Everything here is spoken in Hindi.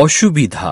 অসুবিধা